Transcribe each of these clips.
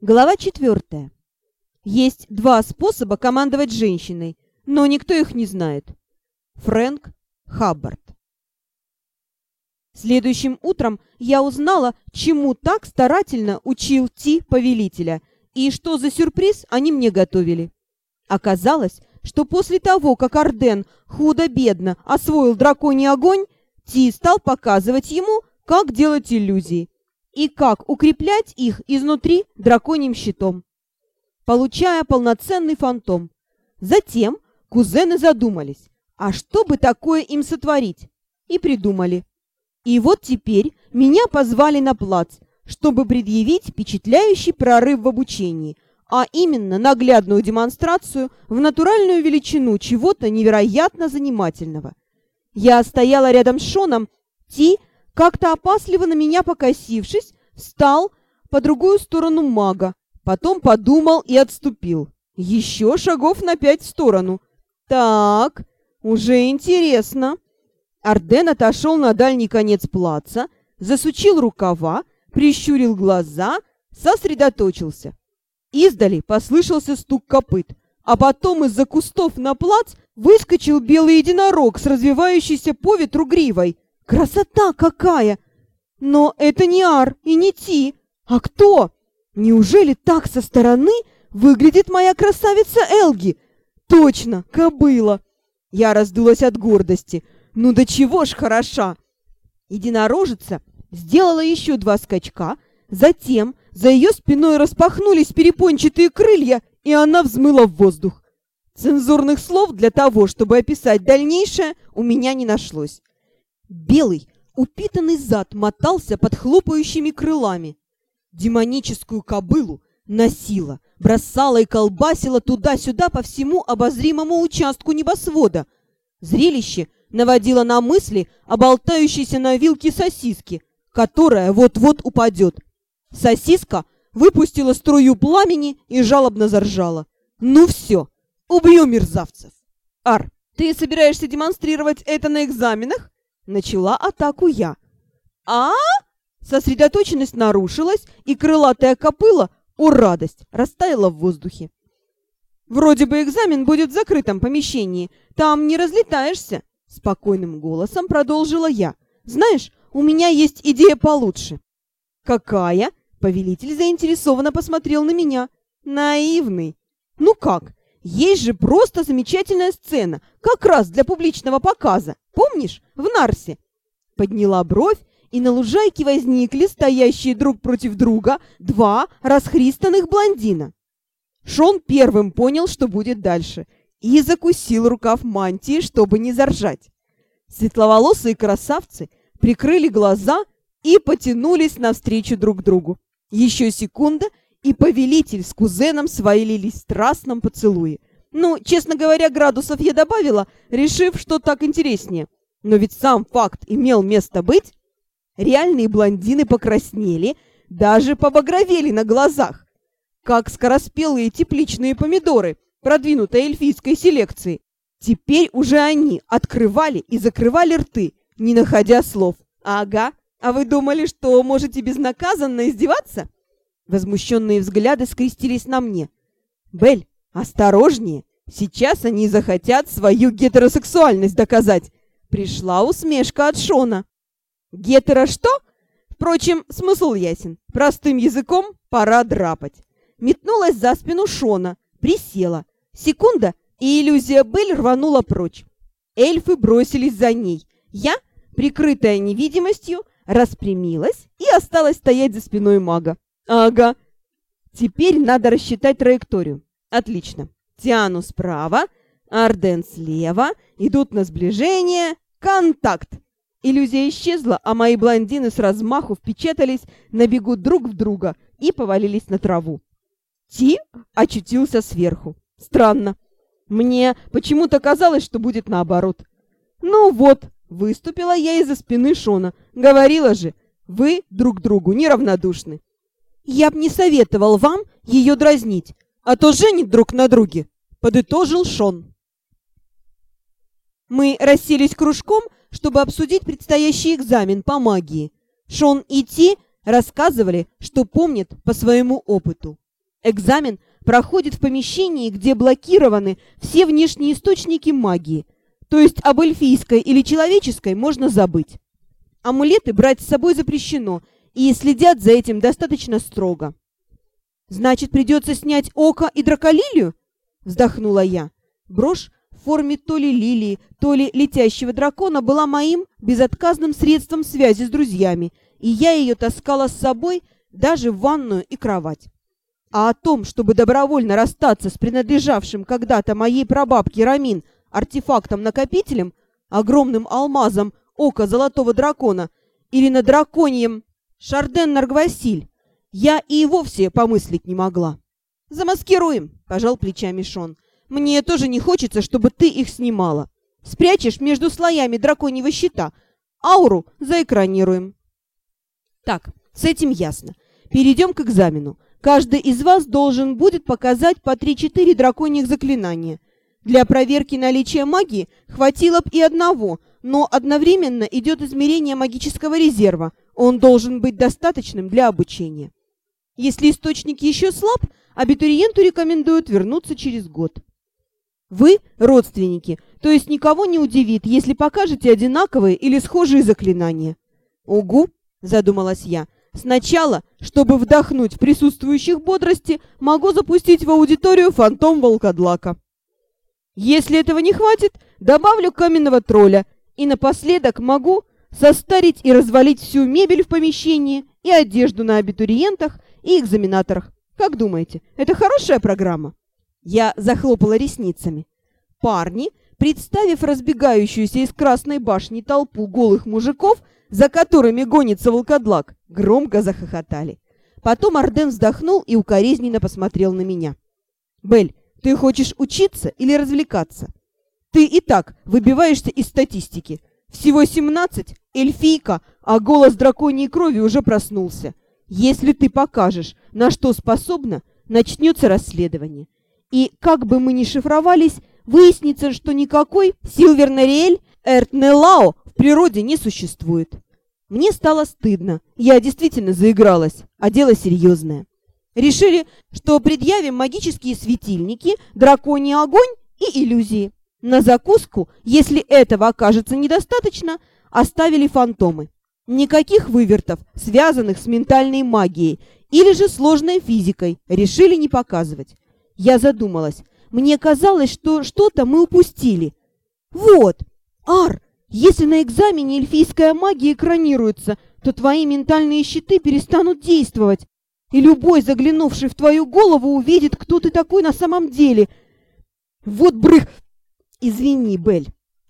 Глава четвертая. Есть два способа командовать женщиной, но никто их не знает. Фрэнк Хаббард. Следующим утром я узнала, чему так старательно учил Ти повелителя, и что за сюрприз они мне готовили. Оказалось, что после того, как Арден худо-бедно освоил драконий огонь, Ти стал показывать ему, как делать иллюзии и как укреплять их изнутри драконьим щитом, получая полноценный фантом. Затем кузены задумались, а что бы такое им сотворить, и придумали. И вот теперь меня позвали на плац, чтобы предъявить впечатляющий прорыв в обучении, а именно наглядную демонстрацию в натуральную величину чего-то невероятно занимательного. Я стояла рядом с Шоном, Ти как-то опасливо на меня покосившись, встал по другую сторону мага, потом подумал и отступил. Еще шагов на пять в сторону. Так, уже интересно. Арден отошел на дальний конец плаца, засучил рукава, прищурил глаза, сосредоточился. Издали послышался стук копыт, а потом из-за кустов на плац выскочил белый единорог с развивающейся по ветру гривой. Красота какая! Но это не Ар и не Ти. А кто? Неужели так со стороны выглядит моя красавица Элги? Точно, кобыла. Я раздулась от гордости. Ну до чего ж хороша! Единорожица сделала еще два скачка, затем за ее спиной распахнулись перепончатые крылья, и она взмыла в воздух. Цензурных слов для того, чтобы описать дальнейшее, у меня не нашлось. Белый, упитанный зад мотался под хлопающими крылами. Демоническую кобылу носила, бросала и колбасила туда-сюда по всему обозримому участку небосвода. Зрелище наводило на мысли о болтающейся на вилке сосиски, которая вот-вот упадет. Сосиска выпустила струю пламени и жалобно заржала. «Ну все, убью мерзавцев!» «Ар, ты собираешься демонстрировать это на экзаменах?» Начала атаку я. а Сосредоточенность нарушилась, и крылатая копыла, о радость, растаяла в воздухе. «Вроде бы экзамен будет в закрытом помещении. Там не разлетаешься», — спокойным голосом продолжила я. «Знаешь, у меня есть идея получше». «Какая?» — повелитель заинтересованно посмотрел на меня. «Наивный». «Ну как? Есть же просто замечательная сцена, как раз для публичного показа. Помнишь, в Нарсе?» Подняла бровь, и на лужайке возникли стоящие друг против друга два расхристанных блондина. Шон первым понял, что будет дальше, и закусил рукав мантии, чтобы не заржать. Светловолосые красавцы прикрыли глаза и потянулись навстречу друг другу. Еще секунда, и повелитель с кузеном свалились в страстном поцелуе. Ну, честно говоря, градусов я добавила, решив, что так интереснее. Но ведь сам факт имел место быть. Реальные блондины покраснели, даже побагровели на глазах, как скороспелые тепличные помидоры продвинутой эльфийской селекции. Теперь уже они открывали и закрывали рты, не находя слов. «Ага, а вы думали, что можете безнаказанно издеваться?» Возмущенные взгляды скрестились на мне. «Бель, осторожнее! Сейчас они захотят свою гетеросексуальность доказать!» Пришла усмешка от Шона. «Гетеро что?» Впрочем, смысл ясен. Простым языком пора драпать. Метнулась за спину Шона, присела. Секунда, и иллюзия Бель рванула прочь. Эльфы бросились за ней. Я, прикрытая невидимостью, распрямилась и осталась стоять за спиной мага. Ага. Теперь надо рассчитать траекторию. Отлично. Тиану справа, Арден слева, идут на сближение. Контакт. Иллюзия исчезла, а мои блондины с размаху впечатались на бегу друг в друга и повалились на траву. Ти очутился сверху. Странно. Мне почему-то казалось, что будет наоборот. Ну вот, выступила я из-за спины Шона. Говорила же, вы друг другу неравнодушны. Я б не советовал вам ее дразнить, а то женит друг на друге, подытожил Шон. Мы расселись кружком, чтобы обсудить предстоящий экзамен по магии. Шон и Ти рассказывали, что помнят по своему опыту. Экзамен проходит в помещении, где блокированы все внешние источники магии, то есть об эльфийской или человеческой можно забыть. Амулеты брать с собой запрещено, и следят за этим достаточно строго. «Значит, придется снять око и драколилию?» — вздохнула я. Брошь форме то ли лилии, то ли летящего дракона была моим безотказным средством связи с друзьями, и я ее таскала с собой даже в ванную и кровать. А о том, чтобы добровольно расстаться с принадлежавшим когда-то моей прабабке Рамин артефактом-накопителем, огромным алмазом ока золотого дракона или на драконьем Шарден Наргвасиль, я и вовсе помыслить не могла. «Замаскируем», — пожал плечами Шон. «Мне тоже не хочется, чтобы ты их снимала. Спрячешь между слоями драконьего щита, ауру заэкранируем». Так, с этим ясно. Перейдем к экзамену. Каждый из вас должен будет показать по 3-4 драконьих заклинания. Для проверки наличия магии хватило бы и одного, но одновременно идет измерение магического резерва. Он должен быть достаточным для обучения. Если источник еще слаб, абитуриенту рекомендуют вернуться через год. Вы – родственники, то есть никого не удивит, если покажете одинаковые или схожие заклинания. «Угу», – задумалась я, – «сначала, чтобы вдохнуть присутствующих бодрости, могу запустить в аудиторию фантом волкодлака». Если этого не хватит, добавлю каменного тролля, и напоследок могу состарить и развалить всю мебель в помещении и одежду на абитуриентах и экзаменаторах. Как думаете, это хорошая программа? Я захлопала ресницами. Парни, представив разбегающуюся из Красной башни толпу голых мужиков, за которыми гонится волкодлак, громко захохотали. Потом Арден вздохнул и укоризненно посмотрел на меня. «Бель, ты хочешь учиться или развлекаться? Ты и так выбиваешься из статистики. Всего 17, эльфийка, а голос драконьей крови уже проснулся. Если ты покажешь, на что способна, начнется расследование. И как бы мы ни шифровались, выяснится, что никакой Силвернариэль Эртнелао в природе не существует. Мне стало стыдно. Я действительно заигралась, а дело серьезное. Решили, что предъявим магические светильники, драконий огонь и иллюзии. На закуску, если этого окажется недостаточно, оставили фантомы. Никаких вывертов, связанных с ментальной магией или же сложной физикой, решили не показывать. Я задумалась. Мне казалось, что что-то мы упустили. Вот, Ар, если на экзамене эльфийская магия экранируется, то твои ментальные щиты перестанут действовать, и любой, заглянувший в твою голову, увидит, кто ты такой на самом деле. Вот брых... Извини, Бель.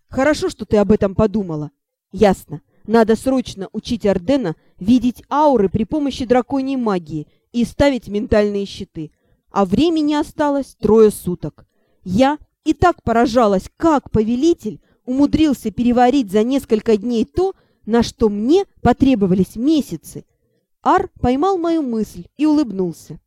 Хорошо, что ты об этом подумала. Ясно. Надо срочно учить Ардена видеть ауры при помощи драконьей магии и ставить ментальные щиты. А времени осталось трое суток. Я и так поражалась, как повелитель умудрился переварить за несколько дней то, на что мне потребовались месяцы. Ар поймал мою мысль и улыбнулся.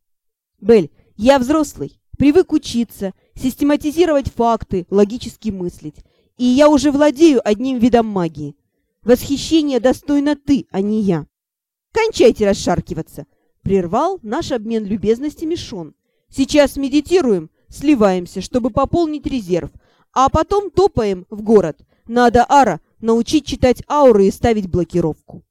«Бель, я взрослый, привык учиться, систематизировать факты, логически мыслить, и я уже владею одним видом магии. Восхищение достойна ты, а не я. Кончайте расшаркиваться!» Прервал наш обмен любезностями Шон. «Сейчас медитируем, сливаемся, чтобы пополнить резерв, а потом топаем в город. Надо Ара научить читать ауры и ставить блокировку».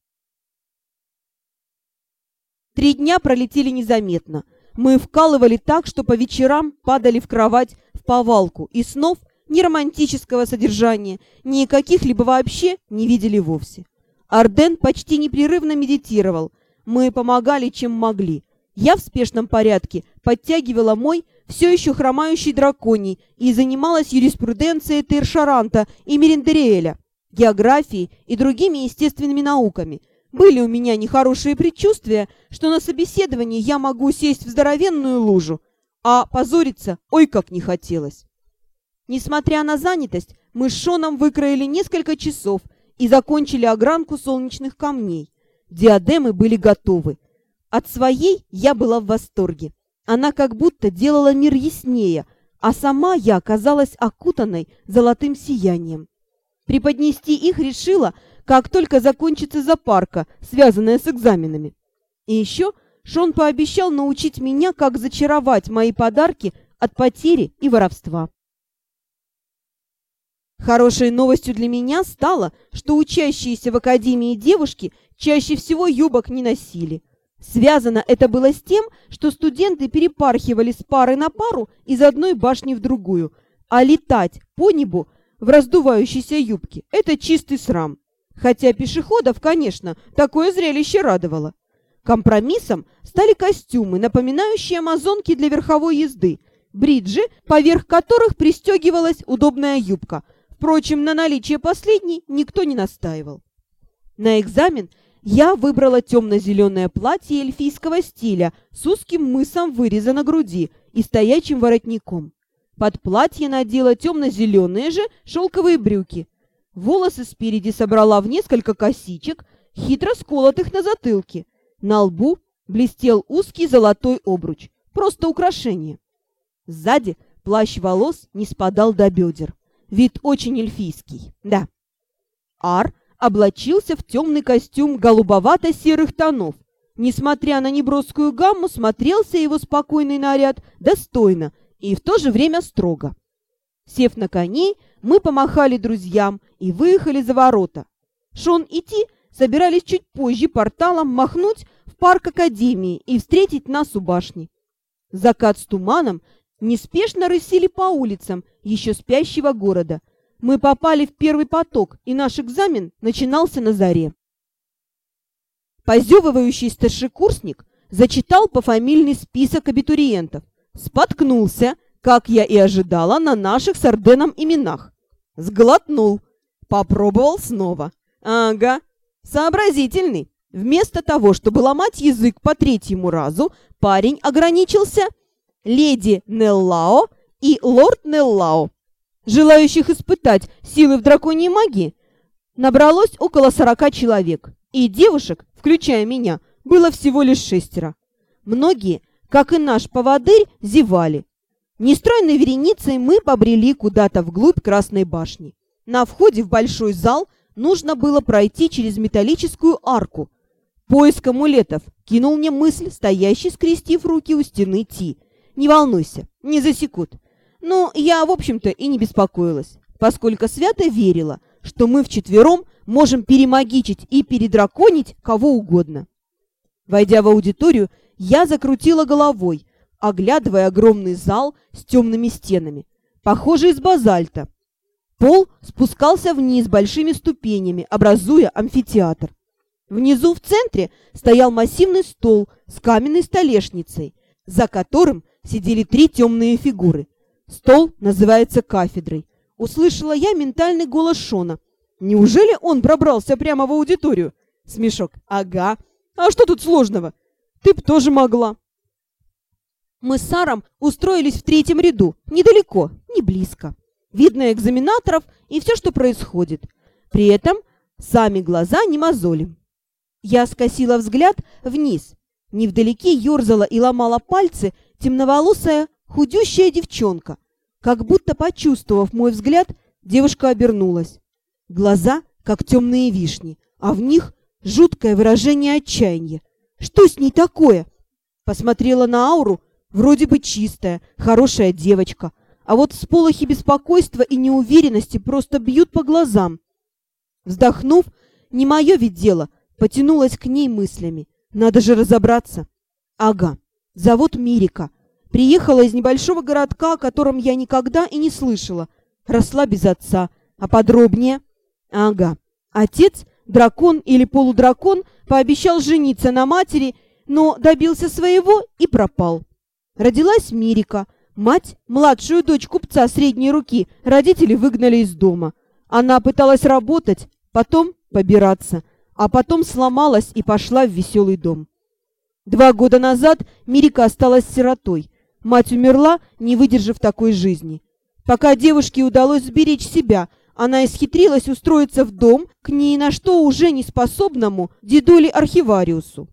Три дня пролетели незаметно. Мы вкалывали так, что по вечерам падали в кровать в повалку, и снов ни романтического содержания, ни каких-либо вообще не видели вовсе. Арден почти непрерывно медитировал. Мы помогали, чем могли. Я в спешном порядке подтягивала мой все еще хромающий драконий и занималась юриспруденцией Тершаранта и Мерендериэля, географией и другими естественными науками. Были у меня нехорошие предчувствия, что на собеседовании я могу сесть в здоровенную лужу, а позориться ой как не хотелось. Несмотря на занятость, мы с Шоном выкроили несколько часов и закончили огранку солнечных камней. Диадемы были готовы. От своей я была в восторге. Она как будто делала мир яснее, а сама я оказалась окутанной золотым сиянием. Преподнести их решила, как только закончится запарка, связанная с экзаменами. И еще, Шон пообещал научить меня, как зачаровать мои подарки от потери и воровства. Хорошей новостью для меня стало, что учащиеся в академии девушки чаще всего юбок не носили. Связано это было с тем, что студенты перепархивали с пары на пару из одной башни в другую, а летать по небу в раздувающейся юбке – это чистый срам. Хотя пешеходов, конечно, такое зрелище радовало. Компромиссом стали костюмы, напоминающие амазонки для верховой езды, бриджи, поверх которых пристегивалась удобная юбка. Впрочем, на наличие последней никто не настаивал. На экзамен я выбрала темно-зеленое платье эльфийского стиля с узким мысом выреза на груди и стоячим воротником. Под платье надела темно-зеленые же шелковые брюки. Волосы спереди собрала в несколько косичек, хитро сколотых на затылке. На лбу блестел узкий золотой обруч, просто украшение. Сзади плащ волос не спадал до бедер. Вид очень эльфийский, да. Ар облачился в темный костюм голубовато-серых тонов. Несмотря на неброскую гамму, смотрелся его спокойный наряд достойно и в то же время строго. Сев на коней, мы помахали друзьям и выехали за ворота. Шон и Ти собирались чуть позже порталом махнуть в парк Академии и встретить нас у башни. Закат с туманом неспешно рысили по улицам еще спящего города – мы попали в первый поток, и наш экзамен начинался на заре. Позевывающий старшекурсник зачитал пофамильный список абитуриентов. Споткнулся, как я и ожидала, на наших с Орденом именах. Сглотнул. Попробовал снова. Ага, сообразительный. Вместо того, чтобы ломать язык по третьему разу, парень ограничился леди Неллао и лорд Неллао. Желающих испытать силы в драконьей магии набралось около сорока человек, и девушек, включая меня, было всего лишь шестеро. Многие, как и наш поводырь, зевали. Нестройной вереницей мы побрели куда-то вглубь Красной башни. На входе в большой зал нужно было пройти через металлическую арку. Поиск амулетов кинул мне мысль, стоящий, скрестив руки у стены Ти. «Не волнуйся, не засекут. Ну, я, в общем-то, и не беспокоилась, поскольку свято верила, что мы вчетвером можем перемагичить и передраконить кого угодно. Войдя в аудиторию, я закрутила головой, оглядывая огромный зал с темными стенами, похожий из базальта. Пол спускался вниз большими ступенями, образуя амфитеатр. Внизу в центре стоял массивный стол с каменной столешницей, за которым сидели три темные фигуры – Стол называется кафедрой. Услышала я ментальный голос Шона. Неужели он пробрался прямо в аудиторию? Смешок. Ага. А что тут сложного? Ты б тоже могла. Мы с Саром устроились в третьем ряду. Недалеко, не близко. Видно экзаменаторов и все, что происходит. При этом сами глаза не мозолим. Я скосила взгляд вниз. Невдалеке ерзала и ломала пальцы темноволосая Худющая девчонка. Как будто почувствовав мой взгляд, девушка обернулась. Глаза, как темные вишни, а в них жуткое выражение отчаяния. Что с ней такое? Посмотрела на ауру, вроде бы чистая, хорошая девочка, а вот всполохи беспокойства и неуверенности просто бьют по глазам. Вздохнув, не мое ведь дело, потянулась к ней мыслями. Надо же разобраться. Ага, зовут Мирика, Приехала из небольшого городка, о котором я никогда и не слышала. Росла без отца. А подробнее? Ага. Отец, дракон или полудракон, пообещал жениться на матери, но добился своего и пропал. Родилась Мирика. Мать, младшую дочь купца средней руки, родители выгнали из дома. Она пыталась работать, потом побираться, а потом сломалась и пошла в веселый дом. Два года назад Мирика осталась сиротой. Мать умерла, не выдержав такой жизни. Пока девушке удалось сберечь себя, она исхитрилась устроиться в дом к ней на что уже не способному дедуле архивариусу.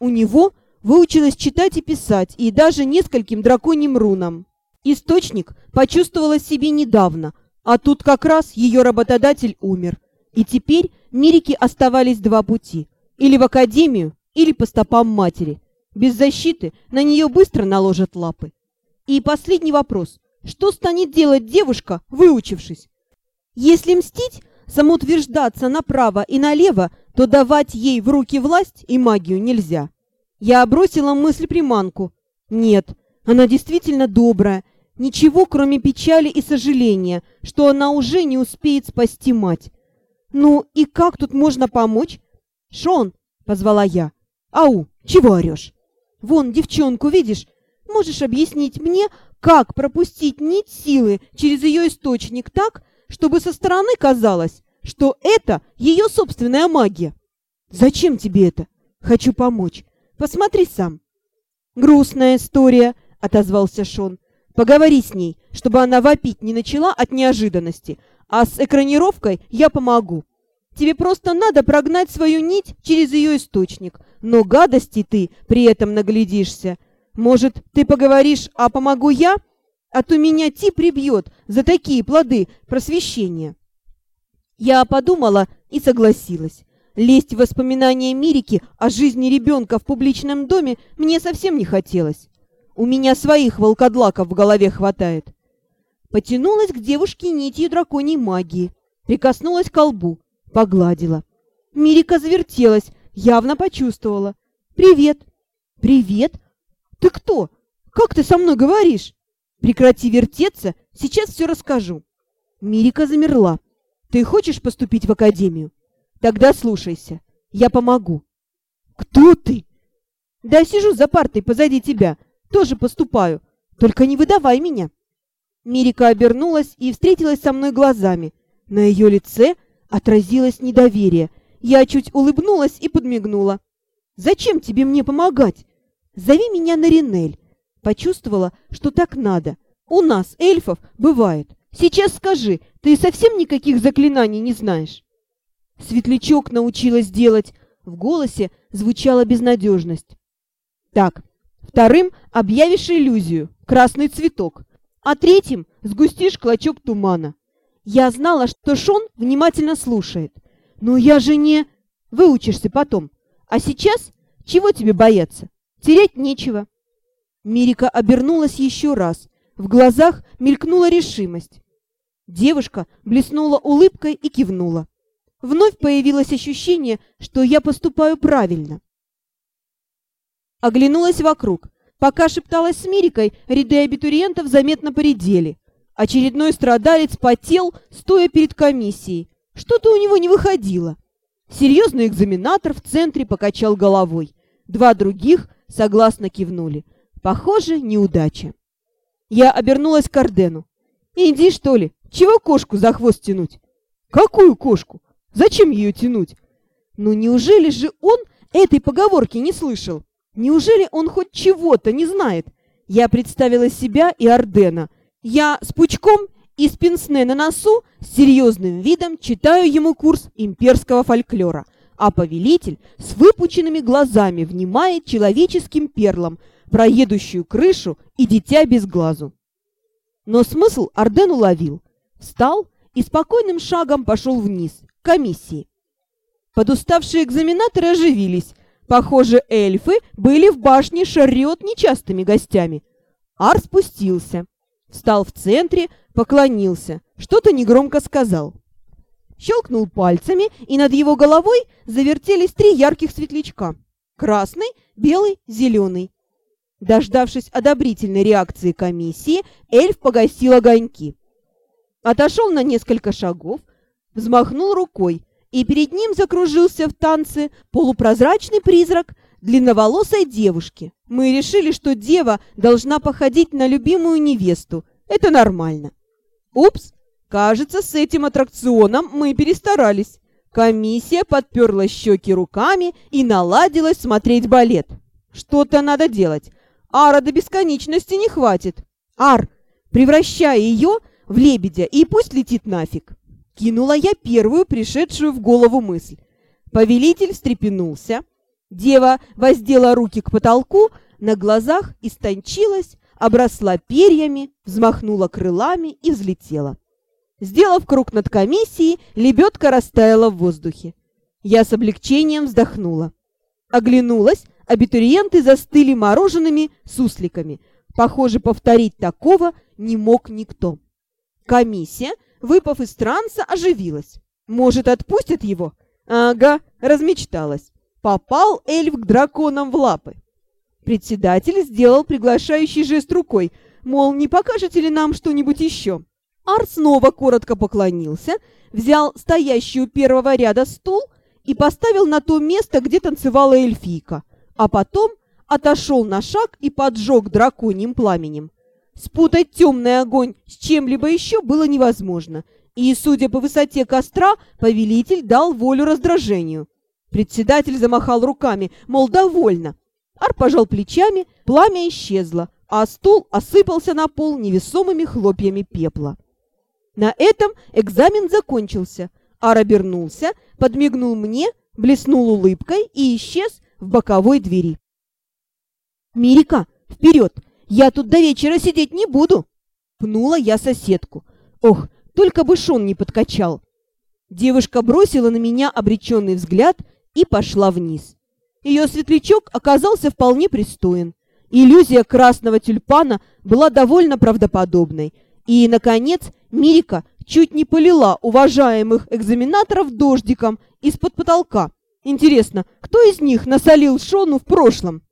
У него выучилась читать и писать, и даже нескольким драконьим рунам. Источник почувствовала себе недавно, а тут как раз ее работодатель умер. И теперь Мирике оставались два пути – или в академию, или по стопам матери. Без защиты на нее быстро наложат лапы. И последний вопрос. Что станет делать девушка, выучившись? Если мстить, самоутверждаться направо и налево, то давать ей в руки власть и магию нельзя. Я бросила мысль-приманку. Нет, она действительно добрая. Ничего, кроме печали и сожаления, что она уже не успеет спасти мать. «Ну и как тут можно помочь?» «Шон!» — позвала я. «Ау, чего орешь?» «Вон, девчонку видишь? Можешь объяснить мне, как пропустить нить силы через ее источник так, чтобы со стороны казалось, что это ее собственная магия?» «Зачем тебе это?» «Хочу помочь. Посмотри сам». «Грустная история», — отозвался Шон. «Поговори с ней, чтобы она вопить не начала от неожиданности, а с экранировкой я помогу. Тебе просто надо прогнать свою нить через ее источник, но гадости ты при этом наглядишься. Может, ты поговоришь, а помогу я? А то меня Ти прибьет за такие плоды просвещения». Я подумала и согласилась. Лезть в воспоминания Мирики о жизни ребенка в публичном доме мне совсем не хотелось. У меня своих волкодлаков в голове хватает потянулась к девушке нитью драконьей магии, прикоснулась к колбу, погладила. Мирика завертелась, явно почувствовала. «Привет!» «Привет! Ты кто? Как ты со мной говоришь?» «Прекрати вертеться, сейчас все расскажу». Мирика замерла. «Ты хочешь поступить в академию? Тогда слушайся, я помогу». «Кто ты?» «Да сижу за партой позади тебя, тоже поступаю, только не выдавай меня». Мирика обернулась и встретилась со мной глазами. На ее лице отразилось недоверие. Я чуть улыбнулась и подмигнула. «Зачем тебе мне помогать? Зови меня на Ринель». Почувствовала, что так надо. У нас, эльфов, бывает. Сейчас скажи, ты совсем никаких заклинаний не знаешь? Светлячок научилась делать. В голосе звучала безнадежность. Так, вторым объявишь иллюзию. Красный цветок а третьим сгустишь клочок тумана. Я знала, что Шон внимательно слушает. Но я же не... Выучишься потом. А сейчас чего тебе бояться? Терять нечего. Мирика обернулась еще раз. В глазах мелькнула решимость. Девушка блеснула улыбкой и кивнула. Вновь появилось ощущение, что я поступаю правильно. Оглянулась вокруг. Пока шепталась с Мирикой, ряды абитуриентов заметно поредели. Очередной страдалец потел, стоя перед комиссией. Что-то у него не выходило. Серьезный экзаменатор в центре покачал головой. Два других согласно кивнули. Похоже, неудача. Я обернулась к Ордену. «Иди, что ли? Чего кошку за хвост тянуть?» «Какую кошку? Зачем ее тянуть?» «Ну неужели же он этой поговорки не слышал?» Неужели он хоть чего-то не знает? Я представила себя и Ордена. Я с пучком и с пенсне на носу с серьезным видом читаю ему курс имперского фольклора, а повелитель с выпученными глазами внимает человеческим перлам про едущую крышу и дитя без глазу. Но смысл Орден уловил. Встал и спокойным шагом пошел вниз, к комиссии. Подуставшие экзаменаторы оживились, Похоже, эльфы были в башне Шарриот нечастыми гостями. Ар спустился, встал в центре, поклонился, что-то негромко сказал. Щелкнул пальцами, и над его головой завертелись три ярких светлячка. Красный, белый, зеленый. Дождавшись одобрительной реакции комиссии, эльф погасил огоньки. Отошел на несколько шагов, взмахнул рукой, и перед ним закружился в танце полупрозрачный призрак длинноволосой девушки. Мы решили, что дева должна походить на любимую невесту. Это нормально. Упс, кажется, с этим аттракционом мы перестарались. Комиссия подперла щеки руками и наладилась смотреть балет. Что-то надо делать. Ара до бесконечности не хватит. Ар, превращай ее в лебедя и пусть летит нафиг. Кинула я первую пришедшую в голову мысль. Повелитель встрепенулся. Дева воздела руки к потолку, на глазах истончилась, обросла перьями, взмахнула крылами и взлетела. Сделав круг над комиссией, лебедка растаяла в воздухе. Я с облегчением вздохнула. Оглянулась, абитуриенты застыли мороженными сусликами. Похоже, повторить такого не мог никто. Комиссия, выпав из транса, оживилась. Может, отпустят его? Ага, размечталась. Попал эльф к драконам в лапы. Председатель сделал приглашающий жест рукой, мол, не покажете ли нам что-нибудь еще? Ар снова коротко поклонился, взял стоящий у первого ряда стул и поставил на то место, где танцевала эльфийка, а потом отошел на шаг и поджег драконьим пламенем. Спутать темный огонь с чем-либо еще было невозможно, и, судя по высоте костра, повелитель дал волю раздражению. Председатель замахал руками, мол, довольно. Ар пожал плечами, пламя исчезло, а стул осыпался на пол невесомыми хлопьями пепла. На этом экзамен закончился. Ар обернулся, подмигнул мне, блеснул улыбкой и исчез в боковой двери. «Мирика, вперед! Я тут до вечера сидеть не буду!» Пнула я соседку. Ох, только бы Шон не подкачал. Девушка бросила на меня обреченный взгляд и пошла вниз. Ее светлячок оказался вполне пристоен. Иллюзия красного тюльпана была довольно правдоподобной. И, наконец, Мирика чуть не полила уважаемых экзаменаторов дождиком из-под потолка. Интересно, кто из них насолил Шону в прошлом?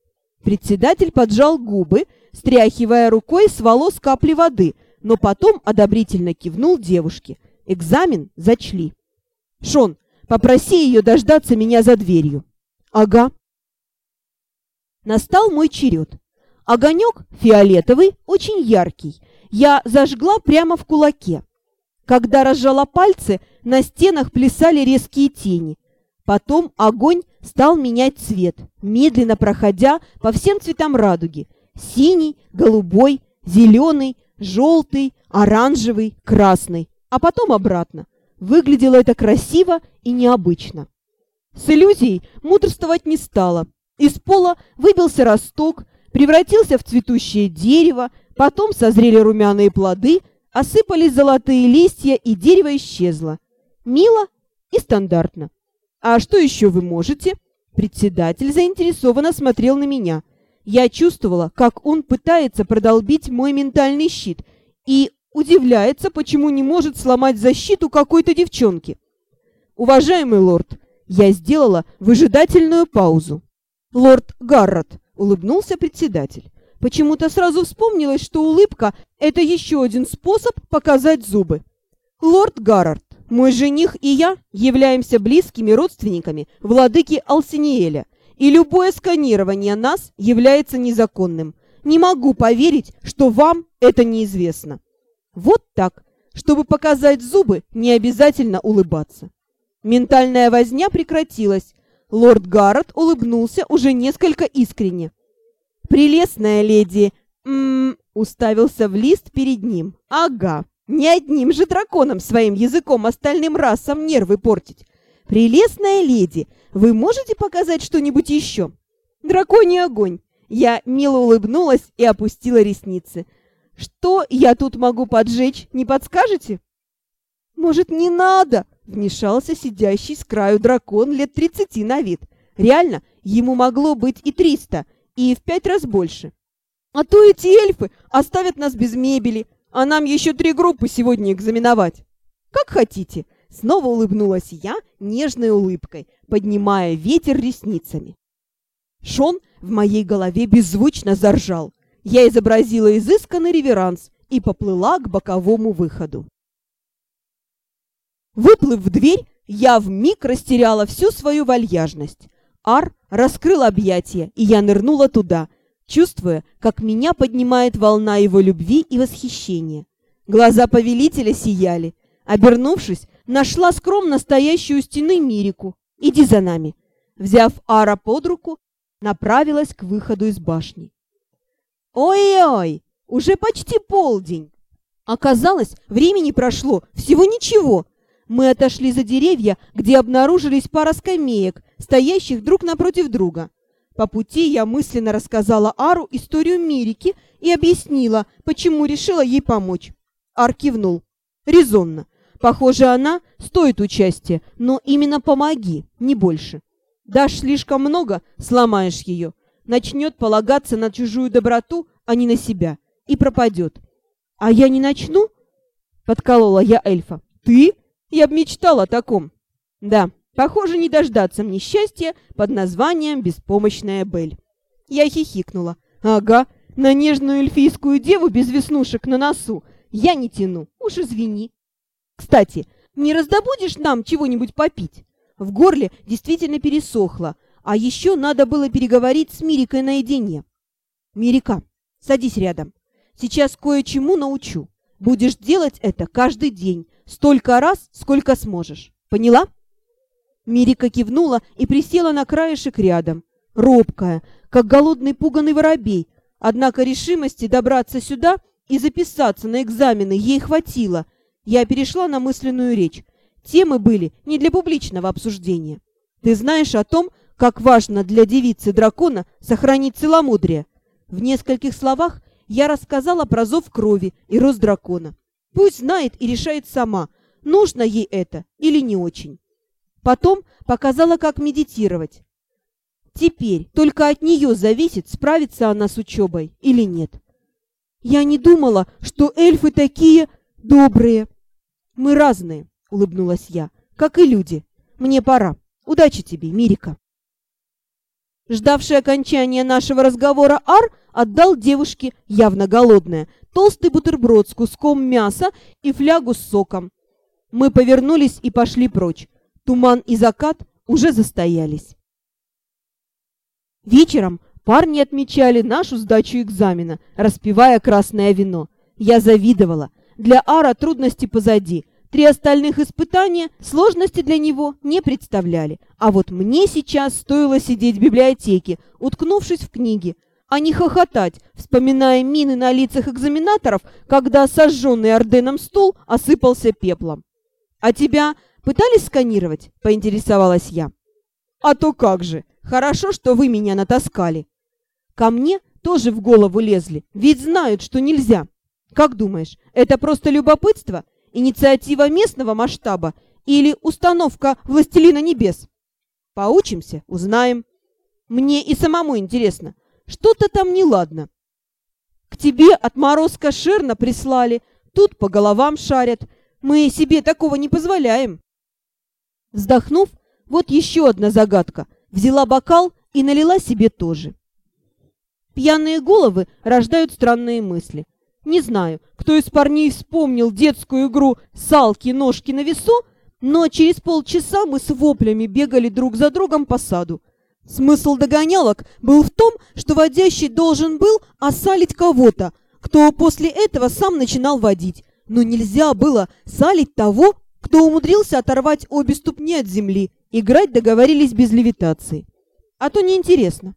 Председатель поджал губы, стряхивая рукой с волос капли воды, но потом одобрительно кивнул девушке. Экзамен зачли. «Шон, попроси ее дождаться меня за дверью». «Ага». Настал мой черед. Огонек фиолетовый, очень яркий. Я зажгла прямо в кулаке. Когда разжала пальцы, на стенах плясали резкие тени. Потом огонь стал менять цвет, медленно проходя по всем цветам радуги. Синий, голубой, зеленый, желтый, оранжевый, красный. А потом обратно. Выглядело это красиво и необычно. С иллюзией мудрствовать не стало. Из пола выбился росток, превратился в цветущее дерево, потом созрели румяные плоды, осыпались золотые листья, и дерево исчезло. Мило и стандартно. «А что еще вы можете?» Председатель заинтересованно смотрел на меня. Я чувствовала, как он пытается продолбить мой ментальный щит и удивляется, почему не может сломать защиту какой-то девчонки. «Уважаемый лорд, я сделала выжидательную паузу. «Лорд Гаррот», — улыбнулся председатель. Почему-то сразу вспомнилось, что улыбка — это еще один способ показать зубы. «Лорд Гаррот, мой жених и я являемся близкими родственниками владыки Алсиниэля, и любое сканирование нас является незаконным. Не могу поверить, что вам это неизвестно». Вот так. Чтобы показать зубы, не обязательно улыбаться. Ментальная возня прекратилась, Лорд Гаррет улыбнулся уже несколько искренне. «Прелестная леди!» м-м, уставился в лист перед ним. «Ага, не одним же драконом своим языком остальным расам нервы портить. Прелестная леди, вы можете показать что-нибудь еще?» «Драконий огонь!» Я мило улыбнулась и опустила ресницы. «Что я тут могу поджечь, не подскажете?» «Может, не над?» Вмешался сидящий с краю дракон лет тридцати на вид. Реально, ему могло быть и триста, и в пять раз больше. А то эти эльфы оставят нас без мебели, а нам еще три группы сегодня экзаменовать. Как хотите. Снова улыбнулась я нежной улыбкой, поднимая ветер ресницами. Шон в моей голове беззвучно заржал. Я изобразила изысканный реверанс и поплыла к боковому выходу. Выплыв в дверь, я вмиг растеряла всю свою вальяжность. Ар раскрыл объятия, и я нырнула туда, чувствуя, как меня поднимает волна его любви и восхищения. Глаза повелителя сияли. Обернувшись, нашла скромно стоящую у стены Мирику. «Иди за нами». Взяв Ара под руку, направилась к выходу из башни. «Ой-ой, уже почти полдень!» Оказалось, времени прошло всего ничего, мы отошли за деревья, где обнаружились пара скамеек, стоящих друг напротив друга. По пути я мысленно рассказала Ару историю Мирики и объяснила, почему решила ей помочь. Ар кивнул. Резонно. Похоже, она стоит участия, но именно помоги, не больше. Дашь слишком много, сломаешь ее. Начнет полагаться на чужую доброту, а не на себя, и пропадет. «А я не начну?» — подколола я эльфа. «Ты? Я б мечтала о таком». «Да, похоже, не дождаться мне счастья под названием «Беспомощная Бель». Я хихикнула. «Ага, на нежную эльфийскую деву без веснушек на носу я не тяну, уж извини. Кстати, не раздобудешь нам чего-нибудь попить?» В горле действительно пересохло, а еще надо было переговорить с Мирикой наедине. «Мирика, садись рядом. Сейчас кое-чему научу. Будешь делать это каждый день, столько раз, сколько сможешь. Поняла?» Мирика кивнула и присела на краешек рядом. Робкая, как голодный пуганный воробей. Однако решимости добраться сюда и записаться на экзамены ей хватило. Я перешла на мысленную речь. Темы были не для публичного обсуждения. Ты знаешь о том, как важно для девицы дракона сохранить целомудрие? В нескольких словах я рассказала про зов крови и рост дракона. Пусть знает и решает сама, нужно ей это или не очень. Потом показала, как медитировать. Теперь только от нее зависит, справится она с учебой или нет. Я не думала, что эльфы такие добрые. Мы разные, улыбнулась я, как и люди. Мне пора. Удачи тебе, Мирика. Ждавший окончания нашего разговора Ар отдал девушке, явно голодная, толстый бутерброд с куском мяса и флягу с соком. Мы повернулись и пошли прочь. Туман и закат уже застоялись. Вечером парни отмечали нашу сдачу экзамена, распивая красное вино. Я завидовала. Для Ара трудности позади. Три остальных испытания сложности для него не представляли. А вот мне сейчас стоило сидеть в библиотеке, уткнувшись в книги, а не хохотать, вспоминая мины на лицах экзаменаторов, когда сожженный Орденом стул осыпался пеплом. «А тебя пытались сканировать?» — поинтересовалась я. «А то как же! Хорошо, что вы меня натаскали!» Ко мне тоже в голову лезли, ведь знают, что нельзя. Как думаешь, это просто любопытство, инициатива местного масштаба или установка «Властелина небес»? Поучимся, узнаем. Мне и самому интересно, что-то там неладно. К тебе отморозка Шерна прислали, тут по головам шарят. Мы себе такого не позволяем. Вздохнув, вот еще одна загадка. Взяла бокал и налила себе тоже. Пьяные головы рождают странные мысли. Не знаю, кто из парней вспомнил детскую игру «Салки-ножки на весу», но через полчаса мы с воплями бегали друг за другом по саду. Смысл догонялок был в том, что водящий должен был осалить кого-то, кто после этого сам начинал водить. Но нельзя было салить того, кто умудрился оторвать обе ступни от земли. Играть договорились без левитации. А то неинтересно.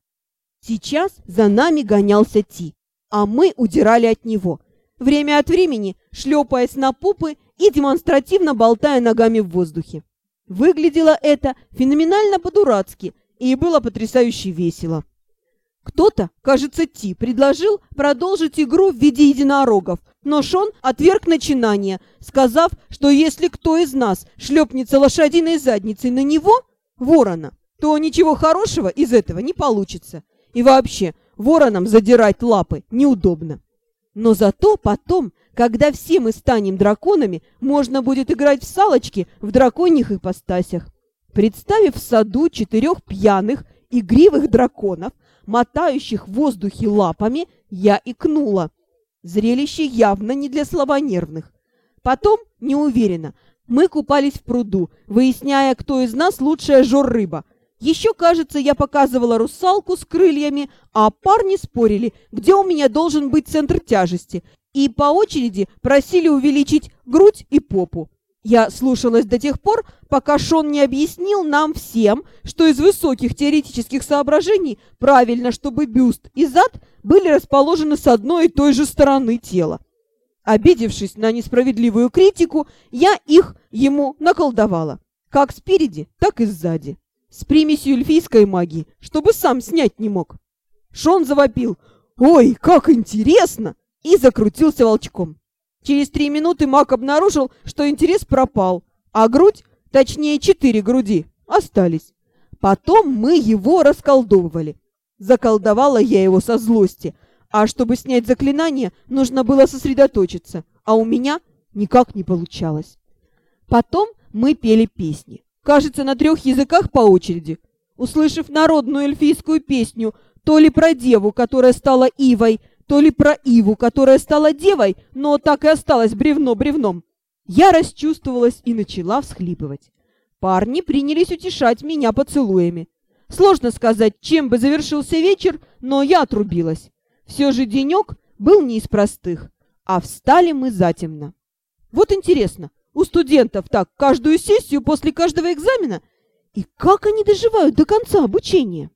Сейчас за нами гонялся Ти, а мы удирали от него. Время от времени шлепаясь на пупы и демонстративно болтая ногами в воздухе. Выглядело это феноменально по-дурацки – и было потрясающе весело. Кто-то, кажется, Ти, предложил продолжить игру в виде единорогов, но Шон отверг начинание, сказав, что если кто из нас шлепнется лошадиной задницей на него, ворона, то ничего хорошего из этого не получится. И вообще, воронам задирать лапы неудобно. Но зато потом, когда все мы станем драконами, можно будет играть в салочки в драконьих ипостасях. Представив в саду четырех пьяных, игривых драконов, мотающих в воздухе лапами, я икнула. Зрелище явно не для слабонервных. Потом, не уверена, мы купались в пруду, выясняя, кто из нас лучшая жор-рыба. Еще, кажется, я показывала русалку с крыльями, а парни спорили, где у меня должен быть центр тяжести, и по очереди просили увеличить грудь и попу. Я слушалась до тех пор, пока Шон не объяснил нам всем, что из высоких теоретических соображений правильно, чтобы бюст и зад были расположены с одной и той же стороны тела. Обидевшись на несправедливую критику, я их ему наколдовала. Как спереди, так и сзади. С примесью эльфийской магии, чтобы сам снять не мог. Шон завопил «Ой, как интересно!» и закрутился волчком. Через три минуты Мак обнаружил, что интерес пропал, а грудь, точнее четыре груди, остались. Потом мы его расколдовывали. Заколдовала я его со злости, а чтобы снять заклинание, нужно было сосредоточиться, а у меня никак не получалось. Потом мы пели песни, кажется, на трех языках по очереди. Услышав народную эльфийскую песню то ли про деву, которая стала Ивой, то ли про Иву, которая стала девой, но так и осталась бревно бревном, я расчувствовалась и начала всхлипывать. Парни принялись утешать меня поцелуями. Сложно сказать, чем бы завершился вечер, но я отрубилась. Все же денек был не из простых, а встали мы затемно. Вот интересно, у студентов так каждую сессию после каждого экзамена? И как они доживают до конца обучения?